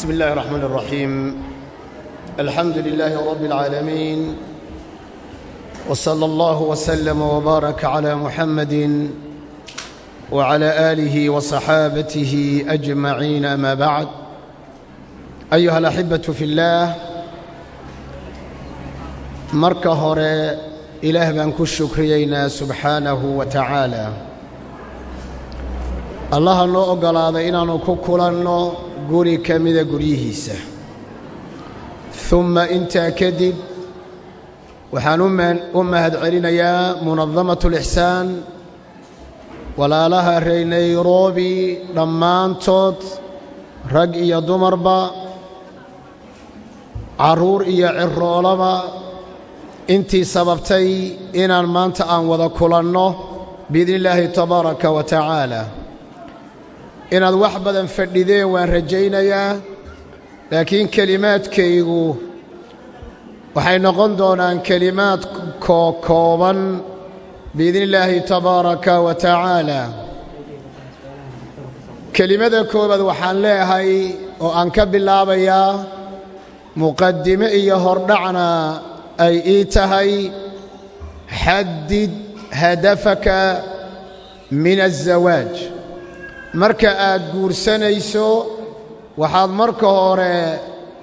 بسم الله الرحمن الرحيم الحمد لله رب العالمين وصلى الله وسلم وبارك على محمد وعلى آله وصحابته أجمعين أما بعد أيها الأحبة في الله marka hore ilaah baan ku shukriyaynaa subxaanahu wa tacaala allaha noo oggolaaday inaannu ku kulanno guri ka mida guryihiisa. Humma intaa kadib waxaan u mahad celinayaa munadamatu lixsaan walaalaha reer nairobi dhammaantood rag iyo dumarba carruur iyo ciroolaba intii sababtay inaan maanta aan wada kulanno biidni illaahi tabaaraka wa tacaala inaad wax badan fadhideen waan rajaynayaa laakiin kelimaadkaygu waxay noqon doonaan kelimaad kookooban biidni illaahi tabaaraka wa tacaala. Kelimada koobaad waxaan leeyahay oo aan ka bilaabayaa muqaddime iyo hordhacna ay ii tahay xaddid hadafaka min aلzawaaj marka aad guursanayso waxaad marka hore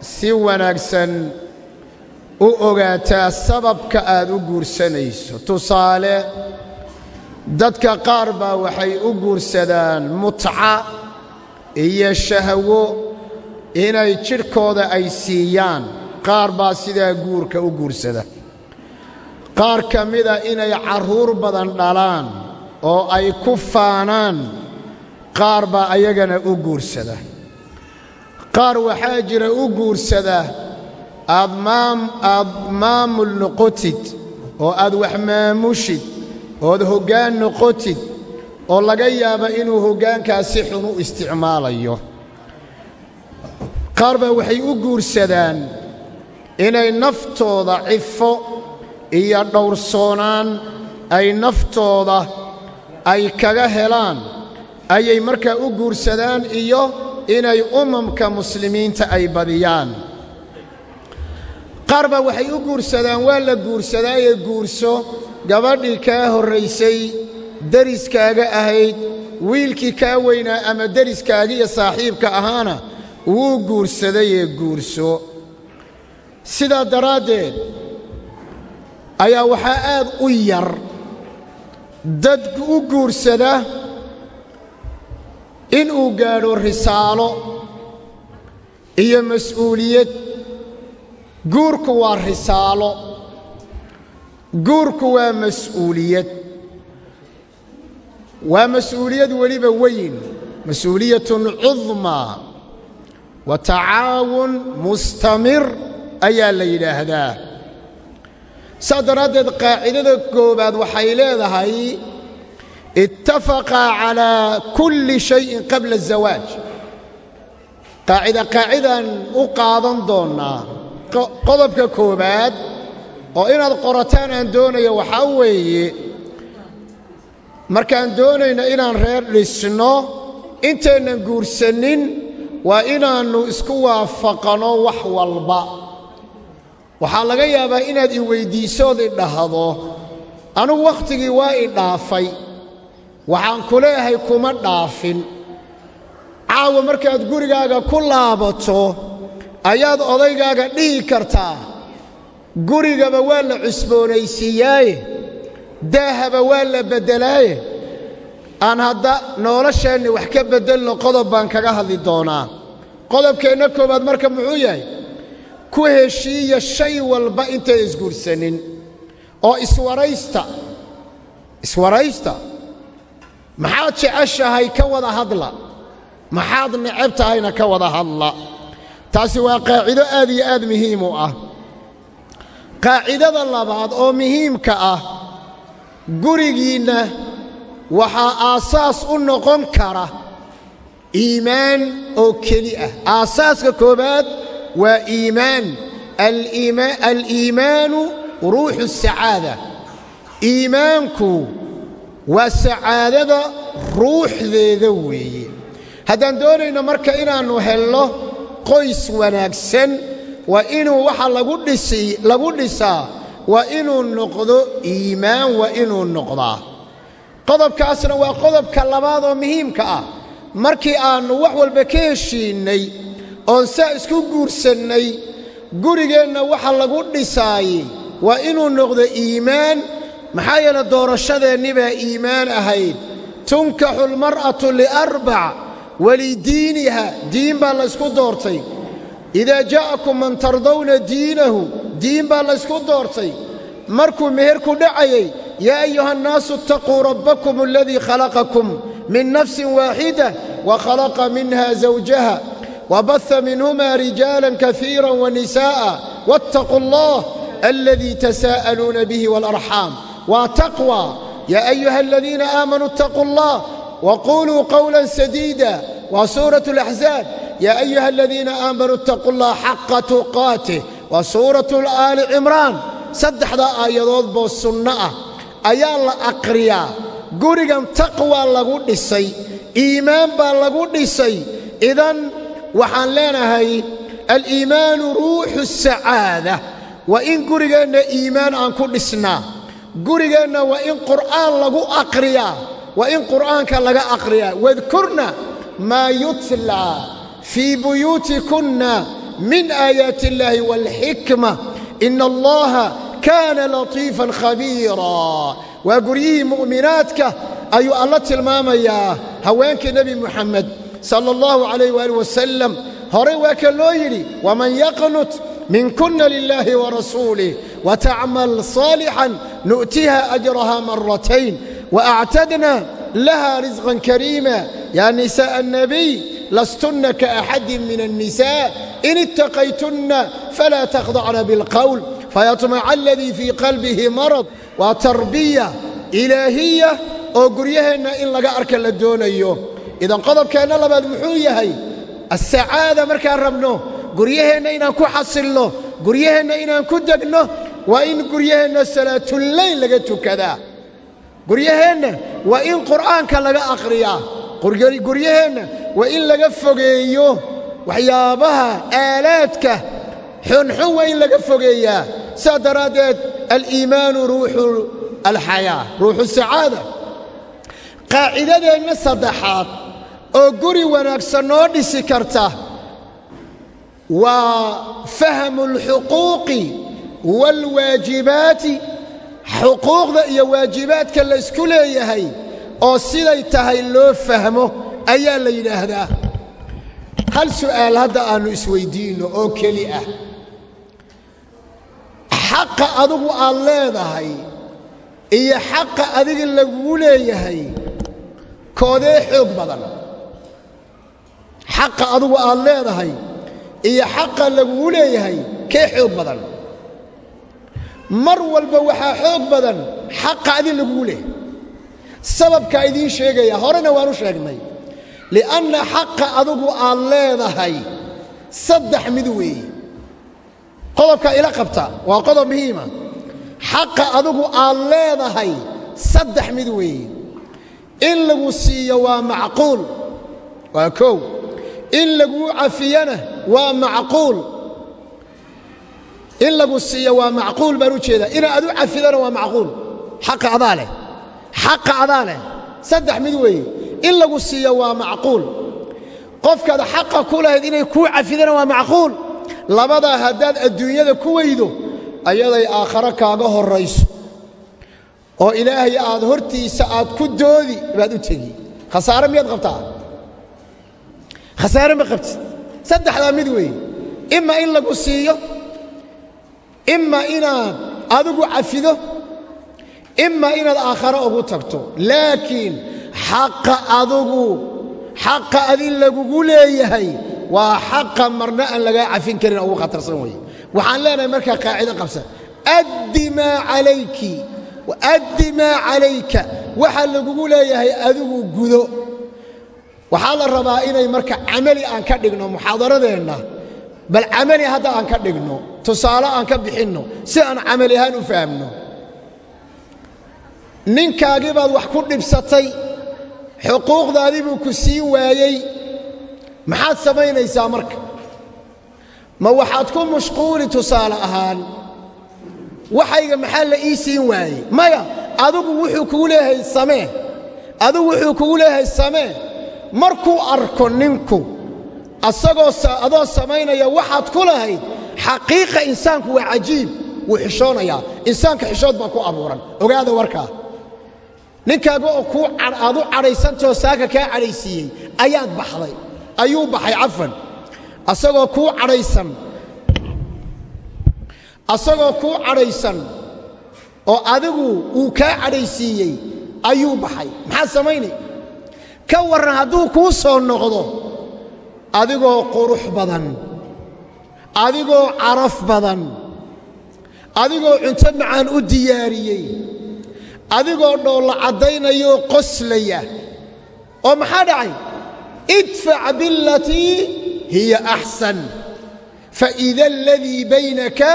si wanaagsan u ogaataa sababka aad u guursanayso. Tusaale dadka qaar baa waxay u guursadaan mutca iyo shahwo inay jidhkooda ay siiyaan. Qaar baa sidaa guurka u guursada. Qaar ka mida inay carruur badan dhalaan oo ay ku faanaan qaar baa ayagana u guursada. Qaar waxaa jira u guursada aad maamul noqotid oo aad wax maamushid ood hoggaan noqotid oo laga yaaba inuu hoggaankaas si xun u isticmaalayo. Qaar baa waxay u guursadaan inay naftooda cifo iyo dhowrsoonaan ay naftooda ay kaga helaan ayay markaa u guursadaan iyo inay umamka muslimiinta ay badiyaan. Qaar waxay u guursadaan waa la guursadaaye guurso gabadhii kaa horraysay deriskaaga ahayd wiilkii kaa weynaa ama deriskaaga iyo saaxiibka ahaana wuu guursadayee guurso. Sidaa daraaddeed ayaa waxaa aad u yar dad u guursada inuu gaadho risaalo iyo mas'uuliyad. Guurku waa risaalo. Guurku waa mas'uuliyad. Waa mas'uuliyad weliba weyn. Mas'uuliyatun cudmaa wa tacaawun mustamir ayaa la yidhaahdaa. Saa daraaddeed qaacidada koobaad waxay leedahay ittafaqaa calaa kulli shayin qabla azawaaj qaacida qaacidaan u qaadan doonnaa qodobka koobaad oo inaad qorataan aan doonayo waxaa weeye markaan doonayno inaan reer dhisno intaynan guursannin waa inaannu isku waafaqanno wax walba. Waxaa laga yaabaa inaad i weyddiisood i dhahdo anugu wakhtigii waa i dhaafay waxaan ku leeyahay kuma dhaafin. Caawa markaad gurigaaga ku laabato ayaad odaygaaga dhihi kartaa gurigaba waa la cusboonaysiiyaaye daahaba waa la beddelaaye. Aan hadda nolosheenni wax ka beddelno qodob baan kaga hadli doonaa. Qodobkeenna koowaad marka muxuu yahay ku heshiiya shay walba intay isguursanin oo iswaraysta iswaraysta maxaad jeceshahay ka wada hadla? Maxaad necab tahayna ka wada hadla? Taasi waa qaacido aad iyo aad muhiim u ah. Qaacidada labaad oo muhiimka ah gurigiinna waxaa aasaas u noqon kara iimaan oo keli ah. Aasaaska koowaad waa iimaan. Aliimaanu ruuxu asacaada iimaanku waa sacaadada ruuxdeeda weeye. Haddaan doonayno marka inaannu helno qoys wanaagsan waa inuu waxa lagu dhisaa waa inuu noqdo iimaan waa inuu noqdaa. Qodobkaasna waa qodobka labaad oo muhiimka ah. Markii aannu wax walba ka heshiinnay oon saa isku guursannay gurigeenna waxa lagu dhisaayey waa inuu noqdo iimaan maxaa yeele doorashadeennii baa iimaan ahayd. Tunkaxu almar'atu liarbac walidiiniha diin baa laysku doortay. Idaa jaa'akum man tardawna diinahu diin baa laysku doortay. Markuu meherku dhacayey yaa ayuhannaasu itaquu rabbakum aladii khalaqakum min nafsin waaxida wa khalaqa minha zawjaha wabaha minhuma rijaalan kafiira wanisaa'a waataquu allah aladii tasaa'aluuna bihi waalarxaam الله الذي تساءلون به والأرحام وتقوى يا أيها الذين آمنوا اتقوا الله وقولوا قولا سديدا وسورة الأحزاب يا أيها الذين آمنوا اتقوا الله حق تقاته وسورة آل عمران صدح ذا آيات بالسنة أيا الله أقريا قرقا تقوى لغو دسي إيمان بالغو دسي إذن waxaan leenahay aliimaanu ruuxu sacaada waa in gurigeenna iimaan aan ku dhisnaa gurigeenna waa in qur'aan lagu aqriyaa waa in qur'aanka laga aqriyaa. Wadkurna maa yutlaa fii buyuutikunna min aayaati illaahi waalxikma ina allaha kaana latiifan khabiiraa waa guryihii mu'minaadka ayuu alla tilmaamayaa haweenkii nebi muxamed sala allahu calayh waali wasalam horey waa ka loo yidhi waman yaqnut minkuna lilaahi warasuulih watacmal saalixan nu'tiha ajraha maratayn waactadna laha risqan kariima yaa nisaءa annabiy lastunna kaaxadin min annisaa in ittaqaytunna falaa takhdacna bilqowl fayatmaca aladii fii qalbihi marad. Waa tarbiya ilaahiya oo guryaheenna in laga arka la doonayo. Idan qodobkeenna labaad muxuu yahay asacaada markaan rabno guryaheenna inaan ku xasilno guryaheenna inaan ku degno waa in guryaheenna salaatullayl laga tukadaa. Guryaheenna waa in qur'aanka laga akhriyaa. Guryaheenna waa in laga fogeeyo waxyaabaha aalaadka xunxun waa in laga fogeeyaa. Saa daraaddeed aliimaanu ruuxu alxayaa ruuxu sacaada. Qaacidadeenna saddexaad oo guri wanaagsan noo dhisi karta waa fahmu alxuquuqi waalwaajibaati xuquuqda iyo waajibaadka laysku leeyahay oo siday tahay loo fahmo ayaa la yidhaahdaa. Hal su'aal hadda aannu isweyddiinno oo keli ah. Xaqa adigu aad leedahay iyo xaqa adiga laguu leeyahay koodee xoog badan. Xaqa adigu aad leedahay iyo xaqa laguu leeyahay kee xoog badan? Mar walba waxaa xoog badan xaqa adi laguu leeyahay sababkaa idiin sheegaya horena waanu sheegnay li'anna xaqa adigu aad leedahay saddex mid weeye. Qodobka ila qabta waa qodob muhiima. Xaqa adigu aad leedahay saddex mid weeye. In lagu siiyo waa macquul waa kow in laguu cafiyana waa macquul. In lagu siiyo waa macquul baan u jeedaa. Ina adu cafidana waa macquul. Xaqa adaa leh. Xaqa adaa leh. Saddex mid weeye. In lagu siiyo waa macquul. Qofkaad xaqa ku lahayd inay kuu cafidana waa macquul. Labadaa haddaad adduunyada ku weydo ayaday aakhare kaaga horrayso. Oo ilaahay aad hortiisa aad ku doodi baad u tegi. Khasaare miyaad qabtaa khasaare ma qabtid. Saddexdaa mid weeye ima in lagu siiyo ima inaad adigu cafido ima inaad aakhare ugu tagto. Laakiin xaqa adugu xaqa adin lagugu leeyahay waa xaqa marna aan lagaa cafin karin ugu khatarsan weeye. Waxaan leenahay markaa qaacido qabsan addi maa calayki addi maa calayka. Waxa lagugu leeyahay adigu gudo waxaa la rabaa inay marka camali aan ka dhigno muxaadaradeenna bal camali hadda aan ka dhigno tusaale aan ka bixinno si aan camali ahaan u fahamno. Ninkaagii baad wax ku dhibsatay xuquuqdaadii buu ku sii waayey. Maxaad samaynaysaa marka? Ma waxaad ku mashquuli tusaale ahaan? Waxayga maxaa la ii siin waayey? Maya adigu wuxuu kugu leeyahay samee. Adigu wuxuu kugu leeyahay samee markuu arko ninku asagoo adoo samaynaya waxaad ku lahayd xaqiiqa insaanku waa cajiib wuu xishoonayaa insaanka xishood baa ku abuuran. Ogaada warkaa ninkaaga oo kuu aad u cadhaysantao saaka kaa cadhaysiiyey ayaad baxday. Ayuu baxay cafan asagoo kuu cadhaysan. Asagoo kuu cadhaysan. Oo adigu uu kaa cadhaysiiyey ayuu baxay. Maxaad samaynay ka warran hadduu kuu soo noqdo adigoo qurux badan adigoo caraf badan adigoo cunto macaan u diyaariyey adigoo dhoolla caddaynayoo qoslaya oo maxaa dhacay? Idfac bilatii hiya axsan. Faida aladii baynaka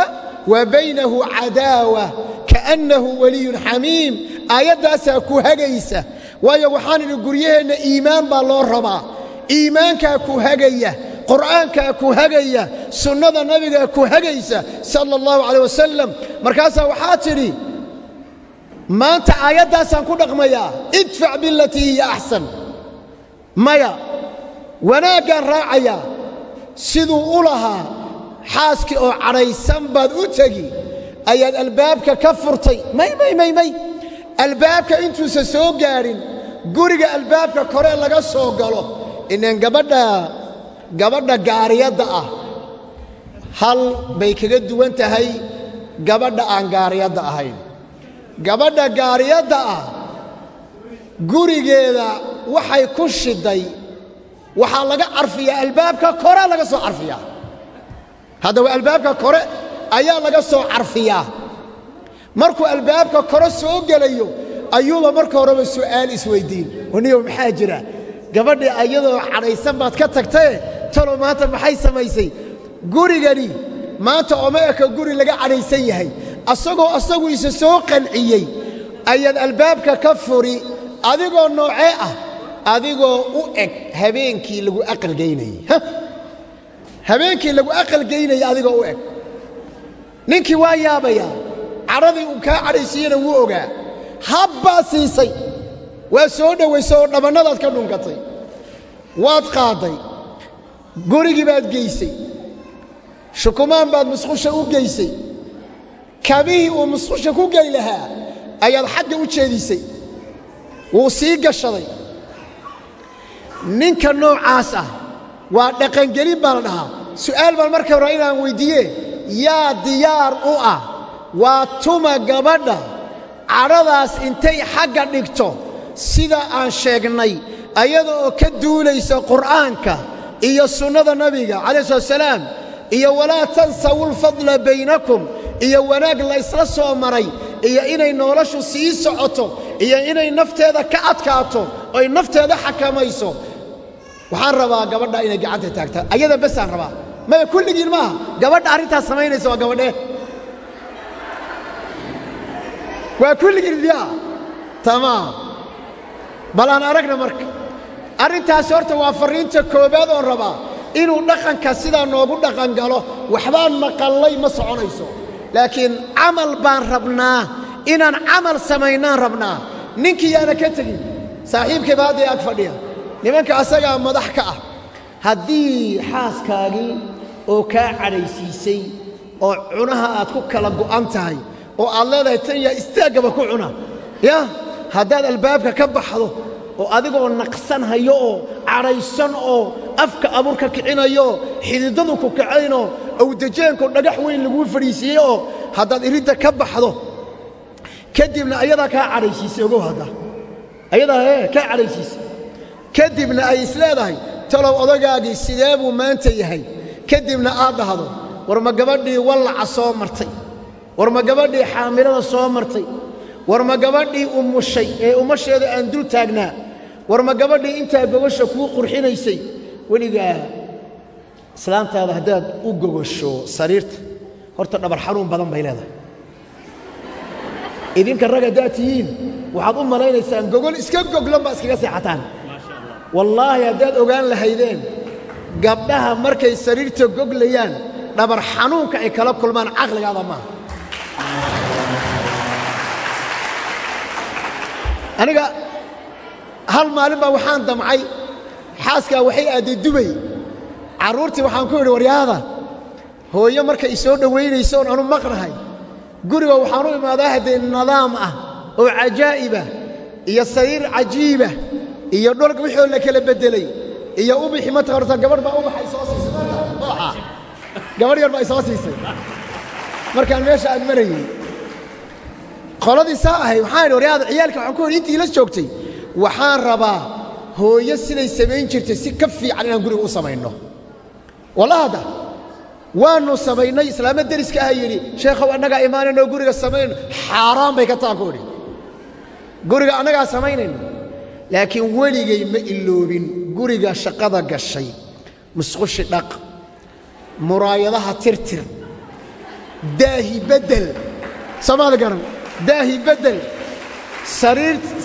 wa baynahu cadaawa kaannahu waliyun xamiim. Aayaddaasaa ku hagaysa waayo waxaan idhi guryaheenna iimaan baa loo rabaa. Iimaankaa ku hagaya qur'aankaa ku hagaya sunnada nabigaa ku hagaysa sala allahu calayh wasalam markaasaa waxaa tidhi maanta aayaddaasaan ku dhaqmayaa idfac bilatii hiya axsan maya wanaaggaan raacayaa siduu u lahaa xaaskii oo cadhaysan baad u tegi. Ayaad albaabka ka furtay may may may may. Albaabka intuusan soo gaadhin guriga albaabka kore laga soo galo inaan gabadha gabadha gaariyadda ah hal bay kaga duwan tahay gabadha aan gaariyadda ahayn. Gabadha gaariyadda ah gurigeeda waxay ku shiday waxaa laga carfiyaa albaabka korea laga soo carfiyaa. Haddaba albaabka kore ayaa laga soo carfiyaa. Markuu albaabka kore soo gelayo ayuuba marka horeba su'aal isweyddiin waniyow maxaa jira? Gabadhii ayadoo cadhaysan baad ka tagtae talow maanta maxay samaysay? Gurigani maanta oma eka guri laga cadhaysan yahay. Asagoo asagu isa soo qanciyey. Ayaad albaabka ka furi adigoo noocee ah adigoo u eg habeenkii lagu aqalgaynayey habeenkii lagu aqalgaynayay adigoo u eg. Ninkii waa yaabayaa cadhadii uu kaa cadhaysiiyena wuu ogaa habbaa siisay. Waa soo dhowaysay oo dhabannadaad ka dhunkatay waad qaadday gurigii baad geysay. Shukumaan baad musqusha u geysay. Kabihii uu musqusha ku geli lahaa ayaad xagga u jeedisay. Wuu sii gashaday. Ninka noocaas ah waa dhaqangelin baa la dhahaa. Su'aal baan marka hore inaan weyddiiye yaa diyaar u ah waa tuma gabadha cadhadaas intay xagga dhigto sida aan sheegnay ayada oo ka duulaysa qur'aanka iyo sunnada nabiga calayh slat salaam iyo walaa tansawu lfadla baynakum iyo wanaag la ysla soo maray iyo inay noloshu sii socoto iyo inay nafteeda ka adkaato oy nafteeda xakamayso. Waxaan rabaa gabadha inay gacanta taagta ayada besaan rabaa. Maya kulligiin maaha gabadha arrintaas samaynaysa waa gabadhee waa kulligiin miyaa tamaam bal aan aragna marka arrintaasi horta waa farriinta koowaad oon rabaa inuu dhaqanka sidaa noogu dhaqan galo waxbaan maqallay ma soconayso. Laakiin camal baan rabnaa inaan camal samaynaan rabnaa. Ninkii yaana ka tegin saaxiibkayba hadday ag fadhiya. Nimanka asagaa madax ka ah. Haddii xaaskaagii oo kaa cadhaysiisay oo cunaha aad ku kala go'an tahay oo aad leedahay tan yaa istaaggaba ku cuna. Ya? Haddaad albaabka ka baxdo oo adigoo naqsan hayo oo cadhaysan oo afka abuurka kicinayo xididadu ku kacaynoo awdajeenko dhagax weyn laguu fadhiisiiyey oo haddaad iridda ka baxdo kadibna ayadaa kaa cadhaysiisay ogow hadda. Ayadaa ee kaa cadhaysiisay kadibna ay isleedahay talow odagaagii sidee buu maanta yahay? Kadibna aad dhahdo war ma gabadhii wallaca soo martay war ma gabadhii xaamilada soo martay? War ma gabadhii umushay ee umasheeda aan dul taagnaa. War ma gabadhii intaa gogosha kuu qurxinaysay? Weligaa islaantaada haddaad u gogosho sariirta horta dhabar xanuun badan bay leedahay. Idinka rag haddaad tihiin waxaad u malaynaysaan gogol iska goglan baa iskaga seexataan. Wallaahi haddaad ogaan lahaydeen gabdhaha markay sariirta goglayaan dhabar xanuunka ay kala kulmaan caqligaada maaha aniga hal maalin baa waxaan damcay. Xaaskaa waxay aadday dubay carruurtii waxaan ku idhi waryaada hooyo marka i soo dhowaynayso oon anu maqnahay. Guriga waxaan u imaadaa haddee nidaam ah oo cajaa'ibah iyo sariir cajiibah iyo dholka wixoo la kala beddelay iyo ubixi ma taqaanata gabadh baa ubaxay soo siisay ubaxa gabadh yar baa i soo siisay. Markaan meesha aad marayey qoladii saa ahay waxaan idhi waryaada ciyaalka waxaan ku idhi intii la joogtay waxaan rabaa hooyo siday samayn jirtay si ka fiican inaan guriga u samayno. Wallahada waannu samaynay islaama deriska aha yidhi sheekhow annagaa imaanayno guriga samaynayno. Xaaraan bay ka taan ku idhi guriga annagaa samaynayno. Laakiin weligay ma iloobin guriga shaqada gashay musqushi dhaq muraayadaha tirtir daahi beddel. Soomaali garan daahi beddel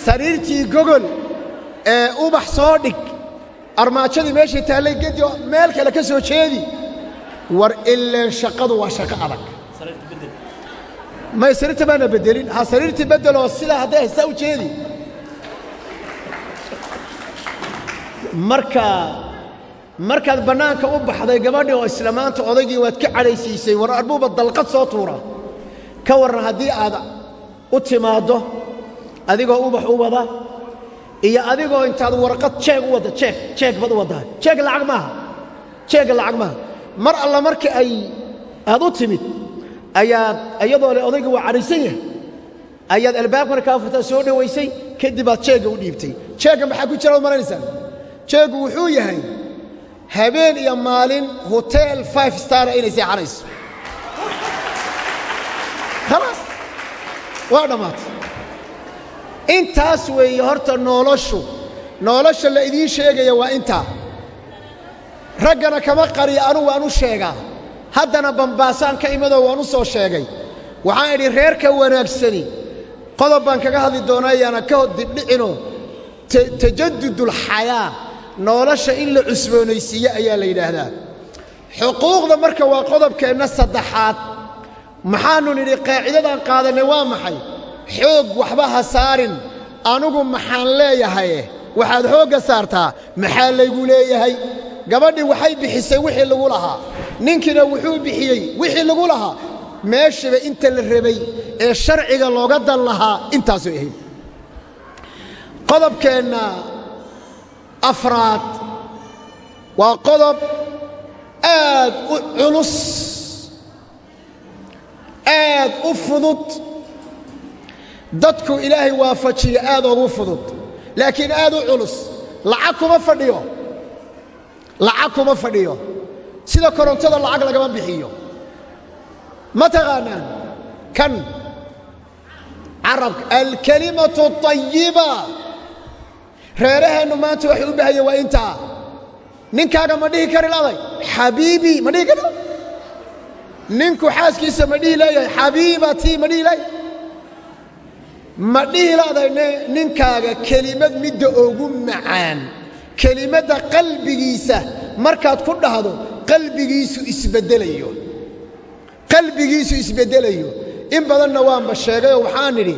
sariirtii gogol ee ubax soo dhig armaajadii meeshii taallay gedi oo meel kale ka soo jeedi war ileen shaqadu waa shaqo adag. May sariirta baana beddelin ha sariirtii beddeloo sidaa hadday haysaa u jeedi. Marka markaad bannaanka u baxday gabadhii oo islamaanta odaygii waad ka cadhaysiisay war arbuuba dalqad soo tuura. Ka warran haddii aad u timaaddo adigoo ubax u wada iyo adigoo intaad warqad jeeg u wadda jeeg jeeg baad u waddaa jeeg lacag maaha jeegga lacag maaha. Mar alla markii ay aad u timid ayaad iyadoo le odayga waa cadhaysan yahay ayaad albaabkana kaa furtaa soo dhowaysay kadib aad jeegga u dhiibtay. Jeegga maxaa ku jira ad maranaysaan jeeggu wuxuu yahay habeen iyo maalin hotel five stara inay seexanayso waa dhammaatay intaas weeye horta noloshu nolosha la idiin sheegaya waa intaa raggana kama qariya anugu waan u sheegaa. Haddana bambaasaan ka imadoo waan u soo sheegay. Waxaan idhi reerka wanaagsani qodob baan kaga hadli doonaa yaana ka dibdhicino. Tajadudulxayaa nolosha in la cusboonaysiiye ayaa la yidhaahdaa. Xuquuqda marka waa qodobkeenna saddexaad maxaannu nidhi qaacidadaan qaadannay waa maxay? Xoog waxba ha saarin. Anugu maxaan leeyahaye waxaad xoogga saartaa. Maxaa laygu leeyahay? Gabadhii waxay bixisay wixii lagu lahaa. Ninkiina wuxuu bixiyey wixii lagu lahaa. Meeshiba inta la rabay ee sharciga looga dan lahaa intaasay ahayd. Qodobkeenna afraad. Waa qodob aad u culus aad u fudud. Dadku ilaahay waafajiyo aad ugu fudud. Laakiin aad u culus. Lacag kuma fadhiyo. Lacag kuma fadhiyo. Sida korontada lacag lagama bixiyo. Ma taqaanaan? Kan. Carabka. Alkalimatu طayiba reeraheennu maanta waxay u baahaya waa intaa. Ninkaaga ma dhihi kari laday xabiibii ma dhihi kari ninku xaaskiisa ma dhihi leeyahay? Xabiibatii ma dhihi leeyahay? Ma dhihi laday ninkaaga kelimad midda ugu macaan. Kelimadda qalbigiisa markaad ku dhahdo qalbigiisu isbeddelayo qalbigiisu isbeddelayo in badanna waanba sheegayoo waxaan idhi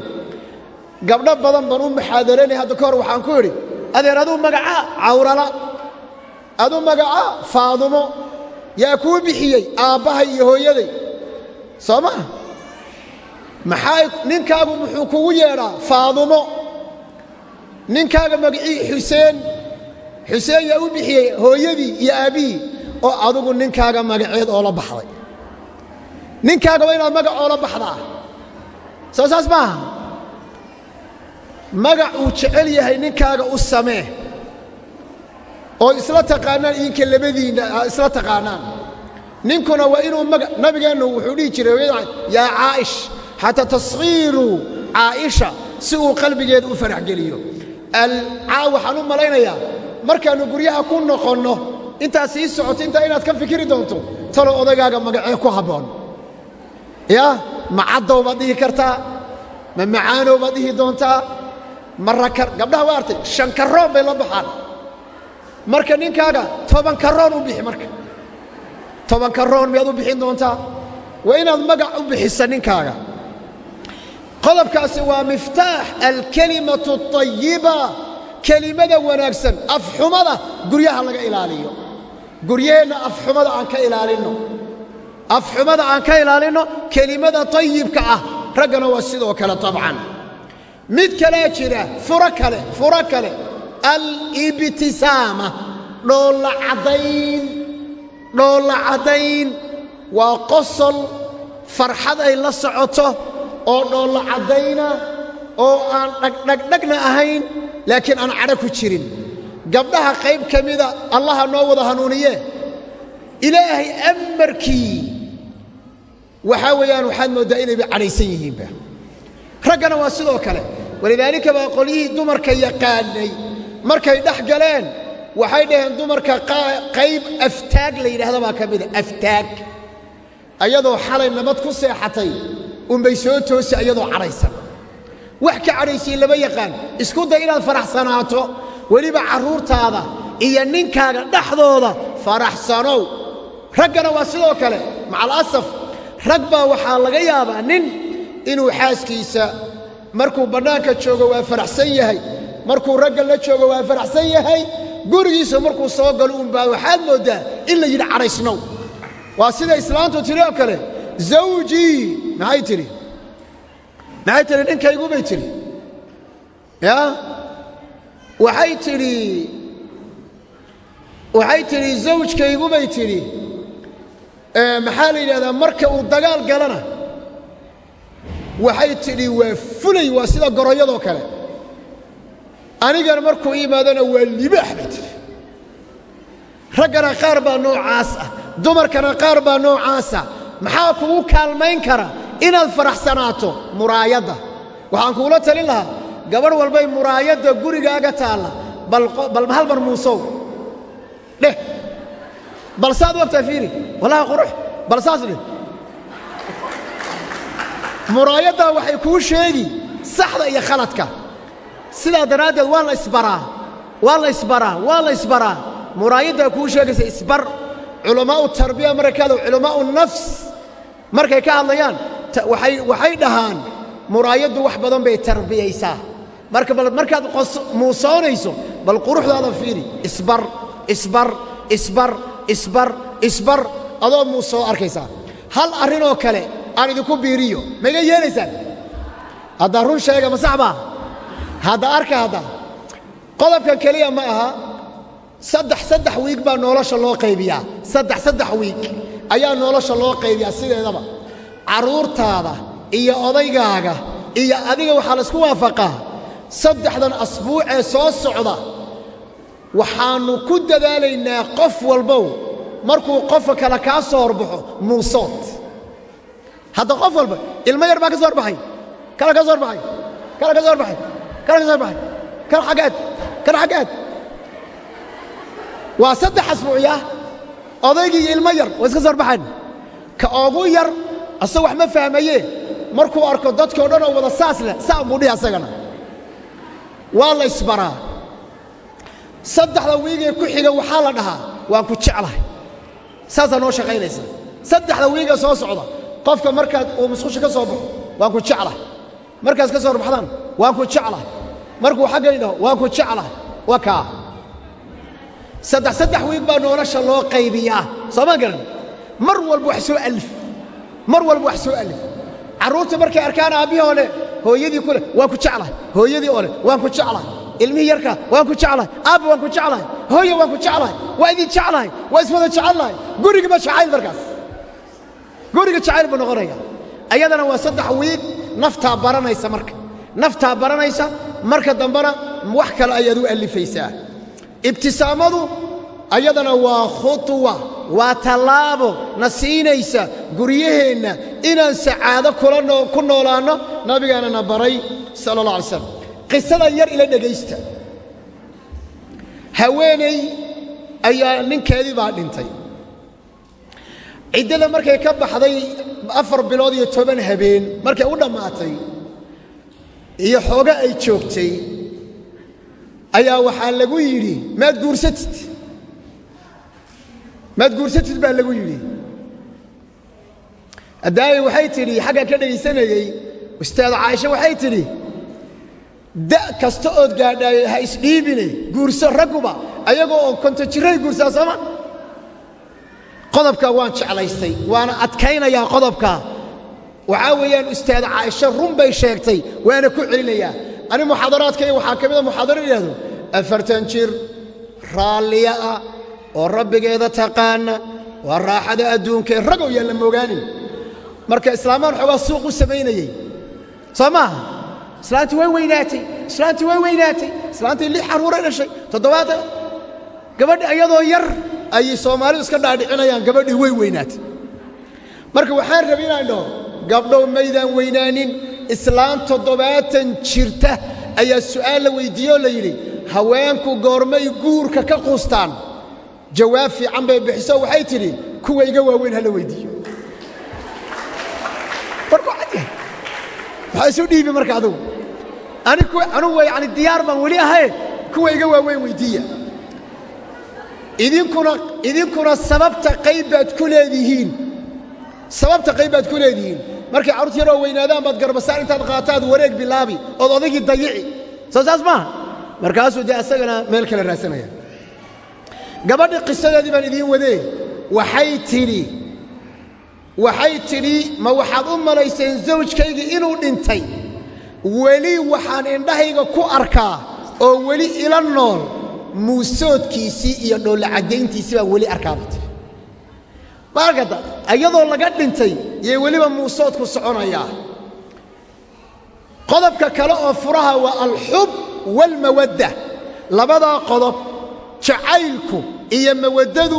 gabdho badan baan u muxaadaranay hadda ka hor waxaan ku idhi adeer aduu magacaa cawrala. Aduu magacaa faadumo yaa kuu bixiyey aabbahay iyo hooyaday. Soo maa maxaa ninkaagu muxuu kugu yeedhaa faadumo? Ninkaaga magacii xuseen. Xuseen yaa u bixiyey hooyadii iyo aabbihii oo adugu ninkaaga magaceed oo la baxday. Ninkaaga waa inaad magac oola baxdaa. Soo saas maaha. Magac uu jecel yahay ninkaaga u samee oo isla taqaanaan idinka labadiinna isla taqaanaan. Ninkuna waa inuu maga nabigeennu wuxuu dhihi jiray yaa caa'ish xataa taskhiiru caa'isha si uu qalbigeeda u farax geliyo. Alcaa waxaan u malaynayaa markaannu guryaha ku noqonno intaad sii socoto intaa inaad ka fikiri doonto talo odagaaga magacee ku habboon. Yaa ma caddow baad dhihi kartaa ma macaanow baad dhihi doontaa ma gabdhaha waa artay shan karoon bay la baxaan marka ninkaaga toban karoon u bixi marka tobanka roon miyaad u bixin doontaa waa inaad magac u bixisa ninkaaga qodobkaasi waa miftaax alkelimatu اطayiba kelimada wanaagsan afxumada guryaha laga ilaaliyo guryaheenna afxumada aan ka ilaalinno afxumada aan ka ilaalinno kelimada طayibka ah raggana waa sidoo kale طabcan mid kalea jira furo kale furo kale alibtisaama dhoolla caddayn dhoolla caddayn. Waa qosol farxad ay la socoto oo dhoolla caddayna oo aan dhagdhagdhagna ahayn laakiin aan cadho ku jirin. Gabdhaha qayb ka mida allaha noo wada hanuuniye. Ilaahay amarkii waxaa weeyaan waxaad mooddaa inayba cadhaysan yihiinba. Raggana waa sidoo kale. Walidaalika baa qolyihii dumarka yaqaanay markay dhex galeen waxay dhaheen dumarka qayb aftaag la yidhaahda baa ka mida aftaag. Ayadoo xalay nabad ku seexatay unbay soo toosi ayadoo cadhaysan. Wax ka cadhaysiin lama yaqaan isku day inaad faraxsanaato weliba carruurtaada iyo ninkaaga dhexdooda faraxsanow. Raggana waa sidoo kale macalasaf rag baa waxaa laga yaabaa nin inuu xaaskiisa markuu bannaanka joogo waa faraxsan yahay markuu ragga la joogo waa faraxsan yahay. Gurigiisa markuu soo galo unbaa waxaad mooddaa in la yidhi cadhaysnow waa sida islaantu tidhi oo kale zawjii. Maxay tidhi? Maxay tidhi ninkaygu bay tidhi. Yaa waxay tidhi waxay tidhi zawjkaygu bay tidhi. Maxaa la yidhahdaa marka uu dagaal galana waxay tidhi waa fulay waa sida goroyadoo kale anigana markuu yimaadona waa libaax bay tidhi. Raggana qaar baa noocaas ah dumarkana qaar baa noocaasa maxaa kugu kaalmayn kara inaad faraxsanaato muraayadda? Waxaan kuula talin lahaa gabadh walbay muraayadda gurigaaga taalla bal hal mar muusow. Dheh. Bal saad u fiiri? Wallahi qurux. Bal saas dheh. Muraayaddaa waxay kuu sheegi saxda iyo khaladka sidaa daraaddeed waa la isbaraa waa la isbaraa waa la isbaraa. Muraayaddaa kuu sheegaysa isbar culamaa'u tarbiya markaykaado culamaa'u nafs markay ka hadlayaan waxay dhahaan muraayaddu wax badan bay tarbiyaysaa. Marka bal markaad muusoonayso bal quruxdaada fiiri isbar isbar isbar isbar isbar adoo muusoo arkaysaa. Hal arrinoo kale aan idinku biiriyo maiga yeelaysaan? Haddaa run sheega ma sax hadda arka hadda qodobkan keliya ma aha saddex saddex wiig baa nolosha loo qaybiyaa. Saddex saddex wiig ayaa nolosha loo qaybiyaa sideedaba. Carruurtaada iyo odaygaaga iyo adiga waxaa laysku waafaqaa saddexdan asbuucee soo socda waxaannu ku dadaalaynaa qof walbow markuu qofka kale kaa soo horbaxo muusood. Hadda qof walba ilmo yar baa ka soo horbaxay kala ka soo horbaxay kala ka soo horbaxay kala ka soo horbaxay kala xaggaad waa saddex asbuucya odaygii iyo ilmo yar waa iska soo horbaxeen ka ogu yar asag wax ma fahmaye. Markuu arko dadkao dhan oo wada saas leh saa buu dhihi asagana. Waa la ysbaraa saddexda wiigee ku xiga waxaa la dhahaa waan ku jeclahay. Saasaa noo shaqaynaysa. Saddexda wiigee soo socda qofka markaad uu musqusha ka soo baxo waan ku markaas ka soo ku jeclahay markuu xaggay dhaho waan ku jeclahay waa kaa saddex saddex wiig baa nolosha loo qaybiyaa. Soo ma garan? Mar walba wax soo alif. Mar walba wax soo alif. Carruurta markay arkaan aabbihii oo leh hooyadii ku leh waan ku jeclahay. Hooyadii oo leh waan ku jeclahay. Ilmihii yarka waan ku jeclahay. Aabba waan ku jeclahay. Hooye waan ku jeclahay. Waa idin jeclahay. Waa iswada jecelnahay gurigaba jacayl markaas. Guriga jacayl buu noqonaya ayadana waa saddex wiig. Naftaa baranaysa marka. Naftaa baranaysa marka dambena wax kale ayaad u allifaysaa ibtisaamadu ayadana waa khuطwa waa tallaabo na siinaysa guryaheenna inaan sacaado ku noolaanno nabigaana na baray sala اllah alay slam qisadan yar ila dhegaysta. Haweeney ayaa ninkeedii baa dhintay. Ciddada markay ka baxday afar bilood iyo toban habeen markay u dhammaatay iyo xoogo ay joogtay ayaa waxaa lagu yidhi maad guursatid maad guursatid baa lagu yidhi. Adaaye waxay tidhi xagga ka dhegaysanayey ustaad caaisha waxay tidhi da kasta ood gaadhaaye ha isdhiibine guurso ragguba ayagoo oo konto jiray guursaa sooma qodobka waan jeclaystay waana adkaynayaa qodobka waxaa weeyaan ustaad caaisha run bay sheegtay waana ku celinayaa ani muxaadaraadkayga waxaa ka mida muxaadaro yidhaahdo afartan jir raalliya ah oo rabbigeeda taqaana waa raaxada adduunkae ragow yaan la mogaanin. Marka islaamaan xoogaa suuq u samaynayey soo maaha islaantii way weynaatay islaantii way weynaatay islaantii lix carruuray dhashay toddobaatan gabadhi iyadoo yar ayay soomaalidu iska dhaadhicinayaan gabadhii way weynaatay. Marka waxaan rabay inaan dhaho gabdhow maydaan weynaanin islaan toddobaatan jirta ayaa su'aal la weyddiiye oo la yidhi haweenku goormay guurka ka quustaan. Jawaab fiican bay bixiso waxay tidhi kuwa iga waaweyn hala weyddiiyo waxaa isu dhiibi marka adugu. Anugu yani diyaar baan weli ahaye kuwa iga waaweyn weyddiiya idinkuna idinkuna sababta qayb baad ku leedihiin. Sababta qayb baad ku leedihiin markay carruurta yaroo weynaadaan baad garbasaar intaad qaataad wareeg bilaabi ood odagii dayici. Soo saas maaha markaasuu dee asagana meel kale raadsanaya. Gabadhi qisadeedii baan idiin wadee waxay tidhi waxay tidhi ma waxaad u malayseen zawjkaygii inuu dhintay? Weli waxaan indhahayga ku arkaa oo weli ila nool muusoodkiisii iyo dhoolla caddayntiisii baan weli arkaaba maarkata iyadoo laga dhintay yay weliba muusoodku soconayaa qodobka kale oo furaha waa alxub waalmawadda labadaa qodob jacaylku iyo mawaddadu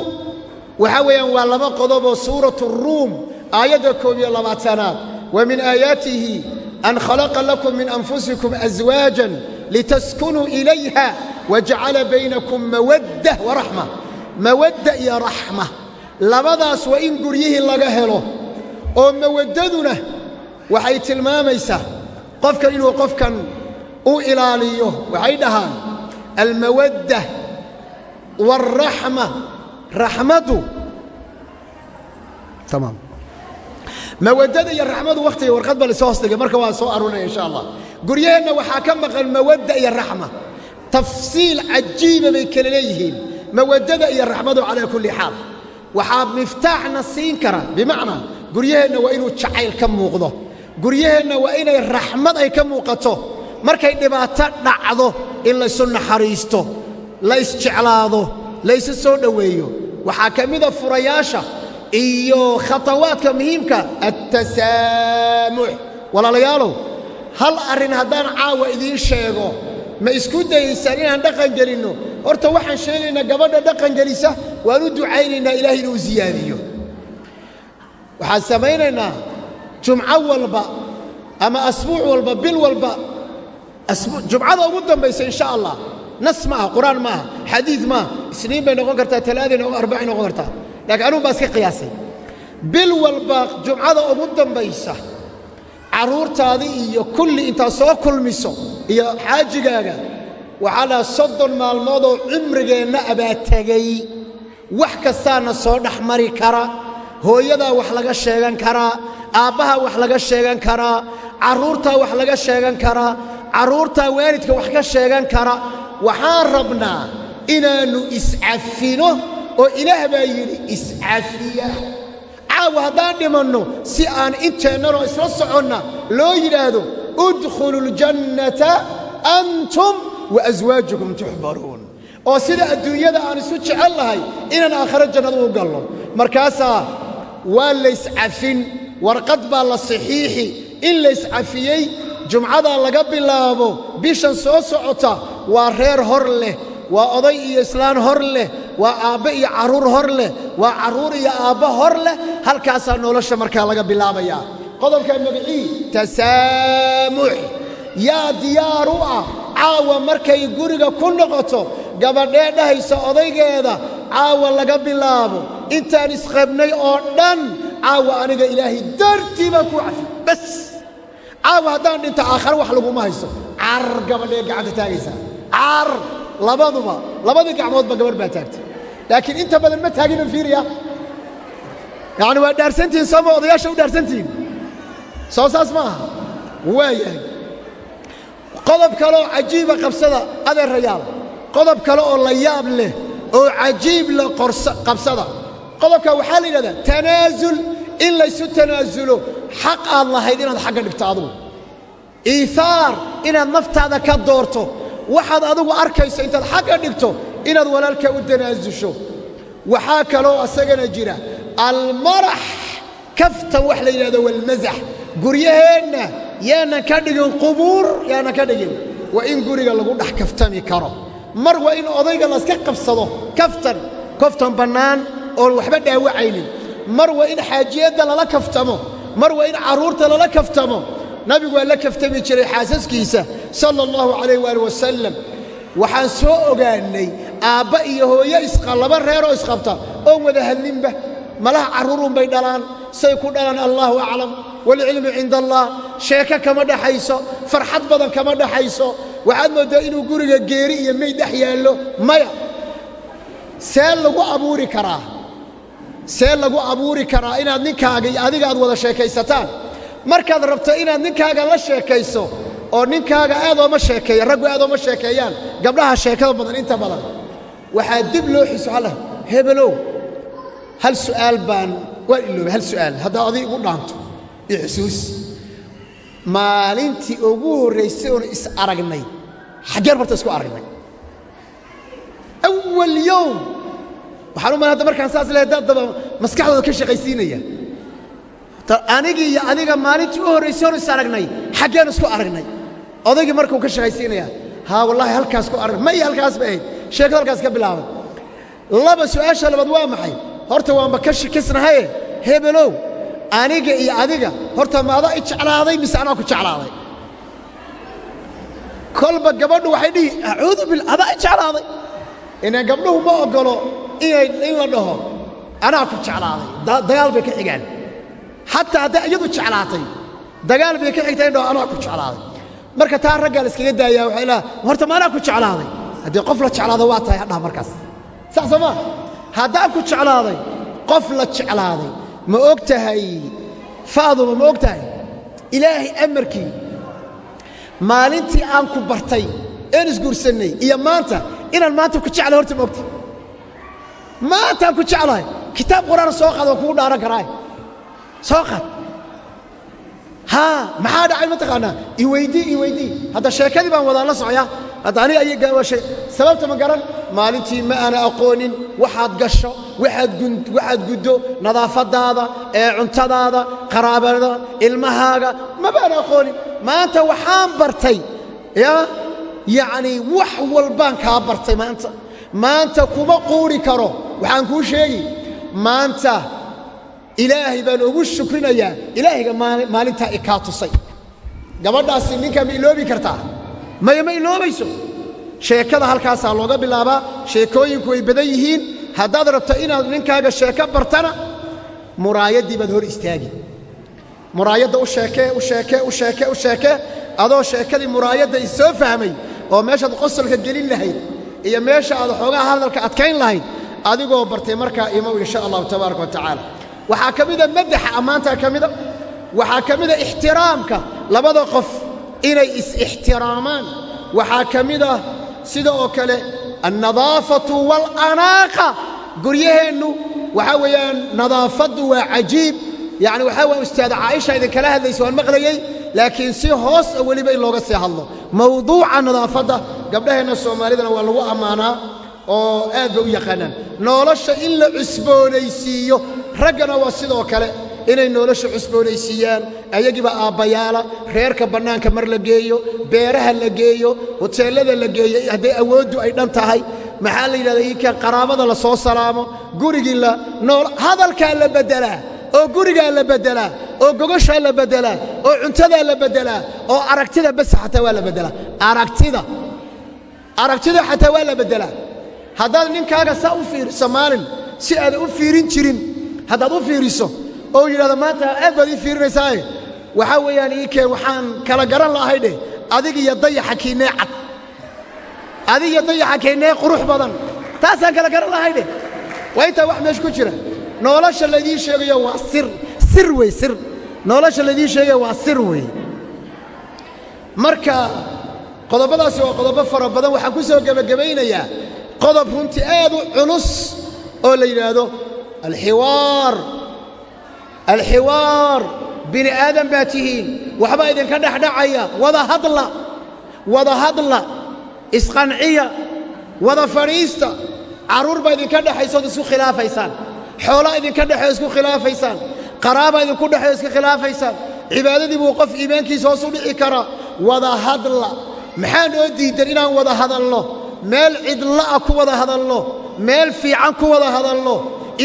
waxaa weeyaan waa laba qodob oo suuratu ruum aayadda koob iyo labaatanaad. Wa min aayaatihi an khalaqa lakum min anfusikum aswaajan litaskunuu ilayha wajacala baynakum mawadda waraxma mawadda iyo raxma labadaas waa in guryihii laga helo oo mawaddaduna waxay tilmaamaysaa qofkan inuu qofkan u ilaaliyo. Waxay dhahaan almawadda waalraxma raxmadu tamaam mawaddada iyo raxmadu wakhtiga warqad baa la soo hoosdhigay marka waan soo arurinaya insha allah. Guryaheenna waxaa ka maqan mawadda iyo raxma. Tafsiil cajiiba bay kala leeyihiin. Mawaddada iyo raxmadu calaa kulli xaal waxaa miftaaxna siin kara bimacnaa guryaheenna waa inuu jacayl ka muuqdo. Guryaheenna waa inay raxmad ay ka muuqato. Markay dhibaato dhacdo in laysu naxariisto la isjeclaado laysu soo dhoweeyo waxaa ka mida furayaasha iyo khatawaadka muhiimka attasaamux walaalayaalow hal arrin haddaan caawa idiin sheego ma isku dayaysaan inaan dhaqan gelinno? Horta waxaan sheegaynaa gabadha dhaqan gelisa waan u ducaynaynaa ilaahay inuu siyaadiyo waxaan samaynaynaa jumco walba ama asbuuc walba bil walba. Jumcada ugu dambaysa insha allah nas ma aha qur'aan ma aha xadiid maaha. Isniin bay noqon kartaa talaadayna oo arbacay noqon kartaa. Laakiin anugu baa iska qiyaasay. Bil walba jumcada ugu dambaysa carruurtaadi iyo kulli intaad soo kulmiso iyo xaajigaaga waxaa soddon maalmood oo cimrigeenna abaa tegay wax kastaana soo dhex mari kara hooyadaa wax laga sheegan karaa aabbahaa wax laga sheegan karaa carruurtaa wax laga sheegan karaa carruurtaa waalidka wax ka sheegan kara. Waxaan rabnaa inaannu iscafino oo ilaah baa yidhi iscafiya caawa haddaan dhimanno si aan inteennanoo isla soconna loo yidhaahdo udkhulu ljannata antum wa aswaajukum tuxbaruun oo sida adduunyada aan isu jecel lahay inaan aakhiro jannada u galno markaasaa waa layscafin warqad baa la saxiixi in layscafiyey jumcadaa laga bilaabo bishan soo socota waa reer hor leh waa oday iyo islaan hor leh waa aabbe iyo carruur hor leh. Waa carruur iyo aabbo hor leh. Halkaasaa nolosha markaa laga bilaabayaa qodobka magicii tasaamux yaa diyaar u ah caawa markay guriga ku noqoto gabadhee dhahaysa odaygeeda caawa laga bilaabo. Intaan isqabnay oo dhan caawa aniga ilaahay dartii baan ku cafi bas! Caawa haddaan dhinto aakhare wax laguma hayso car gabadhee gacanta taagaysaa. Car labaduba labadii gacmoodba gabadh baa taagtay laakiin inta badan ma taagina fiiriya. Yacni waa dhaarsantihiin sooma odayaasha u dhaarsantihiin soo saas ma aha. Waayahay qodob kaleoo cajiiba qabsada adeerayaal qodob kale oo la yaab leh oo cajiib leh qabsada. Qodobka waxaa la yidhahdaa tanaasul in laysu tanaasulo xaq aad lahayd inaad xagga dhigto adugu. Iihaar inaad naftaada ka doorto. Waxaad adigu arkayso intaad xagga dhigto inaad walaalka u tanaasusho waxaa kaloo asagana jira almarax kaftan wax la yidhahdo walmasax guryaheenna yaanan ka dhigin qubuur yaanan ka dhigin. Waa in guriga lagu dhex kaftami karo. Mar waa in odayga layska qabsado kaftan. Kaftan bannaan oon waxba dhaawacaynin. Mar waa in xaajiyadda lala kaftamo. Mar waa in carruurta lala kaftamo. Nabigu waa la kaftami jiray xaasaskiisa sala allahu calayh waali wasalam waxaan soo ogaannay aabba iyo hooyo isqa laba reeroo isqabta oon wada hadlinba malaha carruurunbay dhalaan say ku dhalaan allaahu aclam waalcilmu cinda allah sheeko kama dhaxayso farxad badan kama dhaxayso waxaad mooddaa inuu guriga geeri iyo meyd dhex yaallo maya. See lagu abuuri karaa see lagu abuuri karaa inaad ninkaaga iyo adiga aad wada sheekaysataan. Markaad rabto inaad ninkaaga la sheekayso oo ninkaaga aad ooma sheekeeya raggu aad sheekeeyaan gabdhaha sheekada badan inta badan waxaa dib loo xiso alla hebelow hal su'aal baan waan iloobay hal su'aal. Haddaa adig igu dhaanto iyo xusuus maalintii ugu horraysay oonu is aragnay xaggeen horta isku aragnay. Awal yowm. Waxaan u malay hadda markaan saas lehay daddaba maskaxdooda ka shaqaysiinaya. Anigii iyo adiga maalintii u horraysay oonu is aragnay xaggeen isku aragnay. Odaygii markuu ka shaqaysiinaya haa wallaahi halkaas ku arag. Ma iyo halkaas ba ahayd sheekada halkaas ka bilaabay. Laba su'aasha labaad waa maxay? Horta waanba ka shikisnahaye hebelow aniga iyo adiga. Horta ma adaa i jeclaaday mise anaa ku jeclaaday? Kolba gabadhu waxay dhihi acuudu bil adaa i jeclaaday. Inaan gabdhuhu ma oggolo inay in la dhaho anaa ku jeclaaday. Dagaal bay ka xigaan. Xataa hadday iyadu jeclaatay dagaal bay ka xigtaa in dhaho anaa ku jeclaaday marka taa raggaa la iskaga daayaa waxay laha horta ma anaa ku jeclaaday. Haddii qof la jeclaado waa tahay hadhaha markaas. Sax soo maa haddaan ku jeclaaday qof la jeclaaday ma og tahay faaduba ma og tahay ilaahay amarkii maalintii aan ku bartay een isguursannay iyo maanta inaan maanta ku jeclay horta ma ogtahay maantaan ku jeclahay kitaab qur'aan soo qaad waa kugu dhaaran karaa soo qaad haa maxaa dhacay mataqaanaa iweydii iweydii hadda sheekadii baan wadaan la socyaa. Hadda aniga ayay gaawashay sababta ma garan? Maalintii ma aana aqoonin. Waxaad gasho waxaad guddo nadaafaddaada ee cuntadaada qaraabada ilmahaaga. Maba aan aqoonin. Maanta waxaan bartay ya yacnii wax walbaan kaa bartay maanta. Maanta kuma quuri karo. Waxaan kuu sheegi. Maanta ilaahay baan ugu shukrinayaa. Ilaahayga maalintaa ikaa tusay. Gabadhaasi ninkaa ma iloobi kartaa? Maya ma iloobayso? Sheekada halkaasaa looga bilaabaa. Sheekooyinku way badan yihiin. Haddaad rabto inaad ninkaaga sheeko bartana muraayaddii baad hor istaagi. Muraayadda u sheekee u sheekee u sheekee u sheekee adoo sheekadii muraayadda is soo fahmay oo meeshaad qosolka gelin lahayd iyo meesha aad xoogaha hadalka adkayn lahayd adigoo bartay markaa imow insha allahu tabaaraka wa tacaala waxaa ka mida madaxa ammaantaa ka mida waxaa ka mida ixtiraamka. Labada qof inay is-ixtiraamaan waxaa ka mid ah sida oo kale alnadaafatu waalanaaqa guryaheennu waxaa weeyaan nadaafaddu waa cajiib. Yacni waxaa waaya ustaad caaisha idinkala hadlaysa waan maqlayey laakiin si hoos a weliba in looga sii hadlo. Mawduuca nadaafadda gabdhaheenna soomaalidana waa lagu ammaanaa oo aad bay u yaqaanaan. Nolosha in la cusboonaysiiyo raggana waa sidoo kale inay nolosha cusboonaysiiyaan ayagiiba aabbayaala reerka bannaanka mar la geeyo beeraha la geeyo hoteellada la geeyo hadday awooddu ay dhan tahay maxaa la yidhahda inka qaraabada la soo salaamo gurigii la nool hadalkaa la beddelaa oo gurigaa la beddelaa oo gogoshaa la beddelaa oo cuntadaa la beddelaa oo aragtida bas xataa waa la beddelaa. Aragtida aragtida xataa waa la beddelaa. Haddaad ninkaaga saa u fiiriso maalin si aadan u fiirin jirin haddaad u fiiriso oo yidhahdo maanta aad baad ii fiirinaysaaye waxaa weeyaan ii keen waxaan kala garan lahay dheh adig iyo dayaxa kiinee cad. Adig iyo dayaxa kiinee qurux badan. Taasaan kala garan lahay dheh. Waa intaa wax meesha ku jira. Nolosha laydii sheegayo waa sir sir wey sir. Nolosha laydii sheegayo waa sir wey. Marka qodobadaasi waa qodobo fara badan. Waxaan ku soo gebagabaynayaa qodob runtii aad u culus oo la yidhaahdo alxiwaar alxiwaar bini aadan baa tihiin. Waxbaa idinka dhexdhacaya wada hadla. Wada hadla. Isqanciya. Wada fadhiista carruur baa idinka dhexaysood isku khilaafaysaan. Xoolaa idinka dhexeyo isku khilaafaysaan. Qaraabaa idinku dhexeyo iska khilaafaysaan. Cibaadadii buu qof iimaankiisa hoos u dhici karaa wada hadla. Maxaa noo diidan inaan wada hadalno? Meel cidla'a ku wada hadalno? Meel fiican ku wada hadalno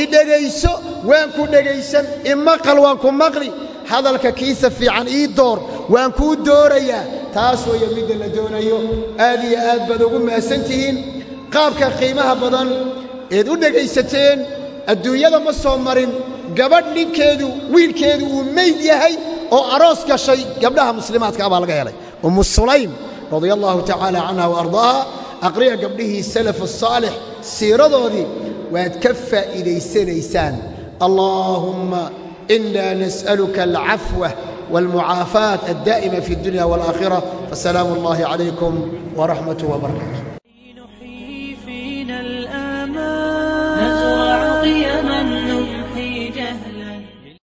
i dhegayso waan ku dhegaysan imaqal waan ku maqli. Hadalka kiisa fiican ii door waan kuu doorayaa. Taas weeye midda la doonayo aad iyo aad baad ugu mahadsan tihiin. Qaabka qiimaha badan eed u dhegaysateen adduunyada ma soo marin. Gabadh ninkeedu wiilkeedu uu meyd yahay oo aroos gashay gabdhaha muslimaadka ah laga helay. Ummu sulaym radia allahu tacaala canha wa ardaaha aqriya gabdhihii salaf asaalix siiradoodii waad ka faa'iidaysanaysaan allaahumma inaa nas'aluka alcafwa والمعافاة الدائمة في الدنيا والآخرة فسلام الله عليكم ورحمة وبركاته